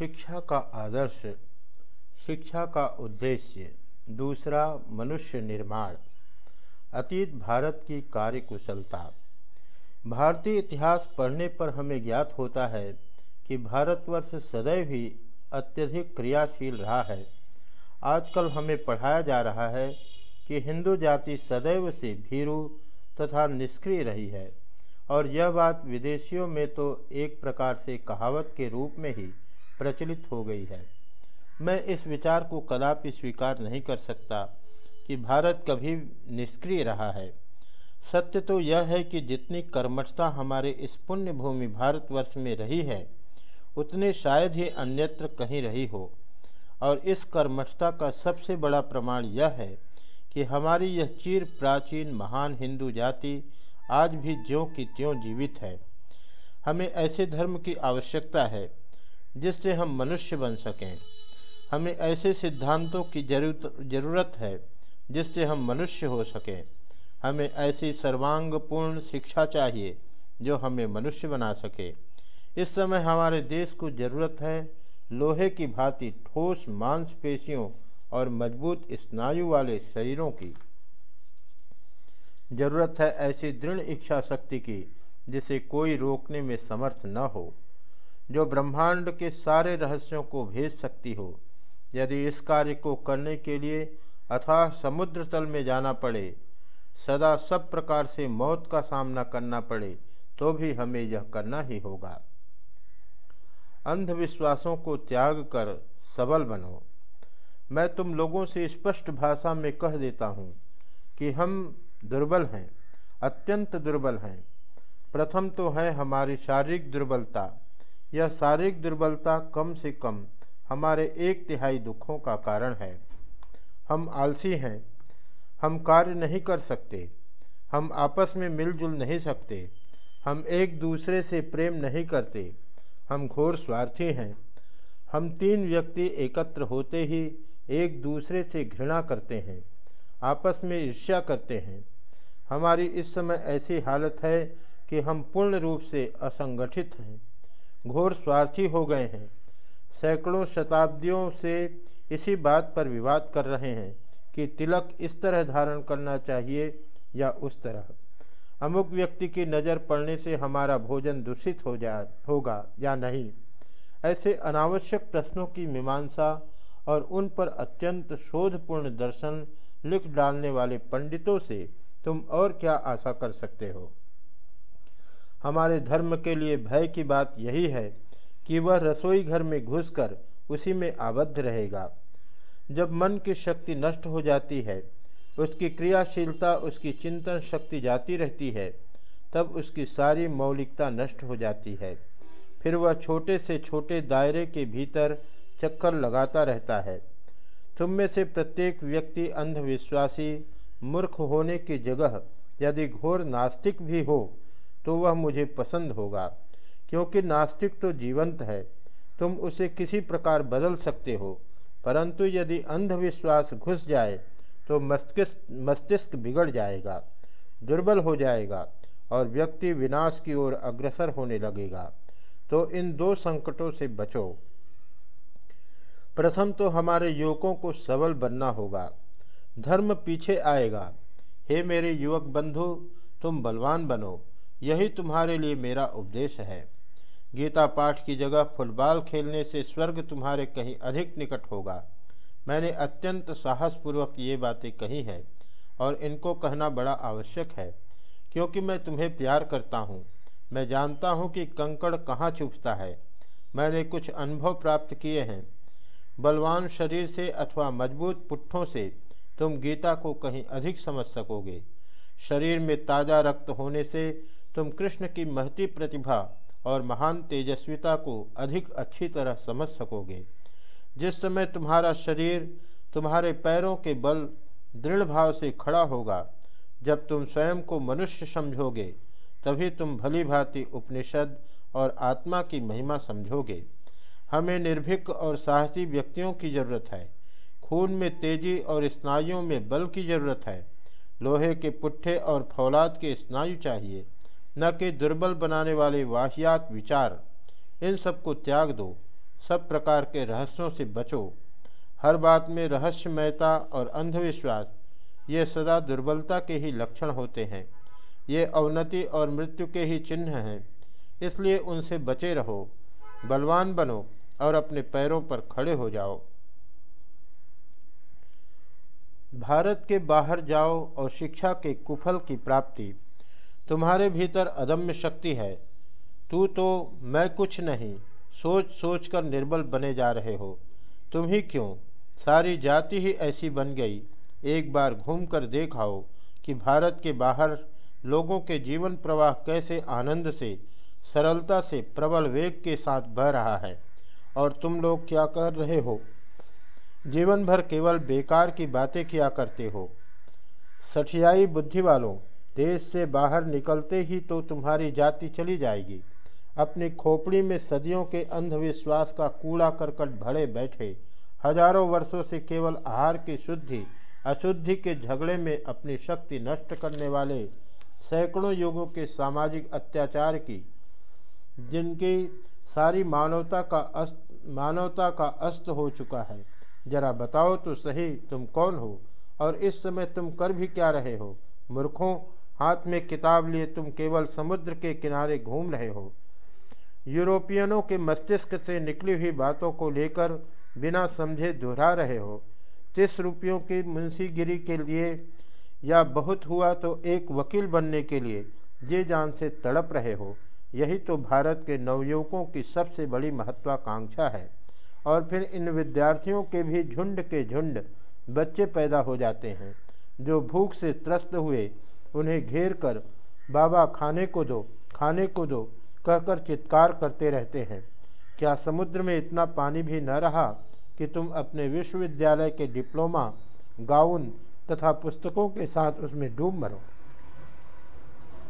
शिक्षा का आदर्श, शिक्षा का उद्देश्य, दूसरा मनुष्य निर्माण। अतीत भारत की कार्यकुशलता। भारतीय इतिहास पढ़ने पर हमें ज्ञात होता है कि भारतवर्ष सदैव ही अत्यधिक क्रियाशील रहा है। आजकल हमें पढ़ाया जा रहा है कि हिंदू जाति सदैव से भीरू तथा निष्क्रिय रही है, और यह बात विदेशियों में तो एक प्रकार से कहावत के रूप में ही प्रचलित हो गई है। मैं इस विचार को कदापि स्वीकार नहीं कर सकता कि भारत कभी निष्क्रिय रहा है। सत्य तो यह है कि जितनी कर्मठता हमारे इस पुण्य भूमि भारतवर्ष में रही है, उतने शायद ही अन्यत्र कहीं रही हो। और इस कर्मठता का सबसे बड़ा प्रमाण यह है कि हमारी यह चीर प्राचीन महान हिंदू जाति आज भी ज्यों की त्यों जीवित है। हमें ऐसे धर्म की आवश्यकता है जिससे हम मनुष्य बन सकें। हमें ऐसे सिद्धांतों की ज़रूरत ज़रूरत है जिससे हम मनुष्य हो सकें। हमें ऐसी सर्वांगपूर्ण शिक्षा चाहिए जो हमें मनुष्य बना सके। इस समय हमारे देश को ज़रूरत है लोहे की भांति ठोस मांसपेशियों और मज़बूत स्नायु वाले शरीरों की। ज़रूरत है ऐसी दृढ़ इच्छा शक्ति की जिसे कोई रोकने में समर्थ न हो। जो ब्रह्मांड के सारे रहस्यों को भेज सकती हो, यदि इस कार्य को करने के लिए अथाह समुद्र तल में जाना पड़े, सदा सब प्रकार से मौत का सामना करना पड़े तो भी हमें यह करना ही होगा। अंधविश्वासों को त्याग कर सबल बनो। मैं तुम लोगों से स्पष्ट भाषा में कह देता हूँ कि हम दुर्बल हैं, अत्यंत दुर्बल हैं। प्रथम तो है हमारी शारीरिक दुर्बलता यह शारीरिक दुर्बलता कम से कम हमारे एक तिहाई दुखों का कारण है। हम आलसी हैं। हम कार्य नहीं कर सकते। हम आपस में मिलजुल नहीं सकते। हम एक दूसरे से प्रेम नहीं करते। हम घोर स्वार्थी हैं। हम तीन व्यक्ति एकत्र होते ही एक दूसरे से घृणा करते हैं। आपस में ईर्ष्या करते हैं। हमारी इस समय ऐसी हालत है कि हम पूर्ण रूप से असंगठित हैं। घोर स्वार्थी हो गए हैं। सैकड़ों शताब्दियों से इसी बात पर विवाद कर रहे हैं कि तिलक इस तरह धारण करना चाहिए या उस तरह। अमुक व्यक्ति की नज़र पड़ने से हमारा भोजन दूषित हो जा, होगा या नहीं? ऐसे अनावश्यक प्रश्नों की मीमांसा और उन पर अत्यंत शोधपूर्ण दर्शन लिख डालने वाले पंडितों से तुम और क्या आशा कर सकते हो? हमारे धर्म के लिए भय की बात यही है कि वह रसोई घर में घुसकर उसी में आबद्ध रहेगा। जब मन की शक्ति नष्ट हो जाती है, उसकी क्रियाशीलता, उसकी चिंतन शक्ति जाती रहती है, तब उसकी सारी मौलिकता नष्ट हो जाती है। फिर वह छोटे से छोटे दायरे के भीतर चक्कर लगाता रहता है। तुम में से प्रत्येक व्यक्ति अंधविश्वासी, मूर्ख होने की जगह यदि घोर नास्तिक भी हो तो वह मुझे पसंद होगा। क्योंकि नास्तिक तो जीवंत है, तुम उसे किसी प्रकार बदल सकते हो। परंतु यदि अंधविश्वास घुस जाए तो मस्तिष्क मस्तिष्क बिगड़ जाएगा, दुर्बल हो जाएगा, और व्यक्ति विनाश की ओर अग्रसर होने लगेगा। तो इन दो संकटों से बचो। प्रथम तो हमारे युवकों को सबल बनना होगा। धर्म पीछे आएगा। हे मेरे युवक बंधु, तुम बलवान बनो। यही तुम्हारे लिए मेरा उपदेश है। गीता पाठ की जगह फुटबॉल खेलने से स्वर्ग तुम्हारे कहीं अधिक निकट होगा। मैंने अत्यंत साहसपूर्वक ये बातें कही हैं और इनको कहना बड़ा आवश्यक है, क्योंकि मैं तुम्हें प्यार करता हूँ। मैं जानता हूँ कि कंकड़ कहाँ चुभता है। मैंने कुछ अनुभव प्राप्त किए हैं। बलवान शरीर से अथवा मज़बूत पुट्ठों से तुम गीता को कहीं अधिक समझ सकोगे। शरीर में ताज़ा रक्त होने से तुम कृष्ण की महती प्रतिभा और महान तेजस्विता को अधिक अच्छी तरह समझ सकोगे। जिस समय तुम्हारा शरीर तुम्हारे पैरों के बल दृढ़ भाव से खड़ा होगा, जब तुम स्वयं को मनुष्य समझोगे, तभी तुम भली भांति उपनिषद और आत्मा की महिमा समझोगे। हमें निर्भीक और साहसी व्यक्तियों की ज़रूरत है। खून में तेज़ी और स्नायुओं में बल की ज़रूरत है। लोहे के पुट्ठे और फौलाद के स्नायु चाहिए। न कि दुर्बल बनाने वाले वाहियात विचार। इन सबको त्याग दो, सब प्रकार के रहस्यों से बचो। हर बात में रहस्यमयता और अंधविश्वास, ये सदा दुर्बलता के ही लक्षण होते हैं। ये अवनति और मृत्यु के ही चिन्ह हैं। इसलिए उनसे बचे रहो, बलवान बनो और अपने पैरों पर खड़े हो जाओ। भारत के बाहर जाओ और शिक्षा के कुफल की प्राप्ति। तुम्हारे भीतर अदम्य शक्ति है। तू तो मैं कुछ नहीं, सोच सोच कर निर्बल बने जा रहे हो। तुम ही क्यों? सारी जाति ही ऐसी बन गई। एक बार घूम कर देखाओ कि भारत के बाहर लोगों के जीवन प्रवाह कैसे आनंद से, सरलता से, प्रबल वेग के साथ बह रहा है। और तुम लोग क्या कर रहे हो? जीवन भर केवल बेकार की बातें किया करते हो। सठियाई बुद्धि वालों देश से बाहर निकलते ही तो तुम्हारी जाति चली जाएगी। अपनी खोपड़ी में सदियों के अंधविश्वास का कूड़ा करकट भरे बैठे, हज़ारों वर्षों से केवल आहार की शुद्धि, अशुद्धि के झगड़े में अपनी शक्ति नष्ट करने वाले सैकड़ों युगों के सामाजिक अत्याचार की, जिनकी सारी मानवता का अस्त, मानवता का अस्त हो चुका है। जरा बताओ तो सही तुम कौन हो? और इस समय तुम कर भी क्या रहे हो? मूर्खों हाथ में किताब लिए तुम केवल समुद्र के किनारे घूम रहे हो। यूरोपियनों के मस्तिष्क से निकली हुई बातों को लेकर बिना समझे दोहरा रहे हो। तीस रुपयों की मुंशीगिरी के लिए या बहुत हुआ तो एक वकील बनने के लिए जे जान से तड़प रहे हो। यही तो भारत के नवयुवकों की सबसे बड़ी महत्वाकांक्षा है। और फिर इन विद्यार्थियों के भी झुंड के झुंड बच्चे पैदा हो जाते हैं, जो भूख से त्रस्त हुए उन्हें घेर कर, बाबा, खाने को दो, खाने को दो, कहकर चित्कार करते रहते हैं। क्या समुद्र में इतना पानी भी न रहा कि तुम अपने विश्वविद्यालय के डिप्लोमा, गाउन तथा पुस्तकों के साथ उसमें डूब मरो?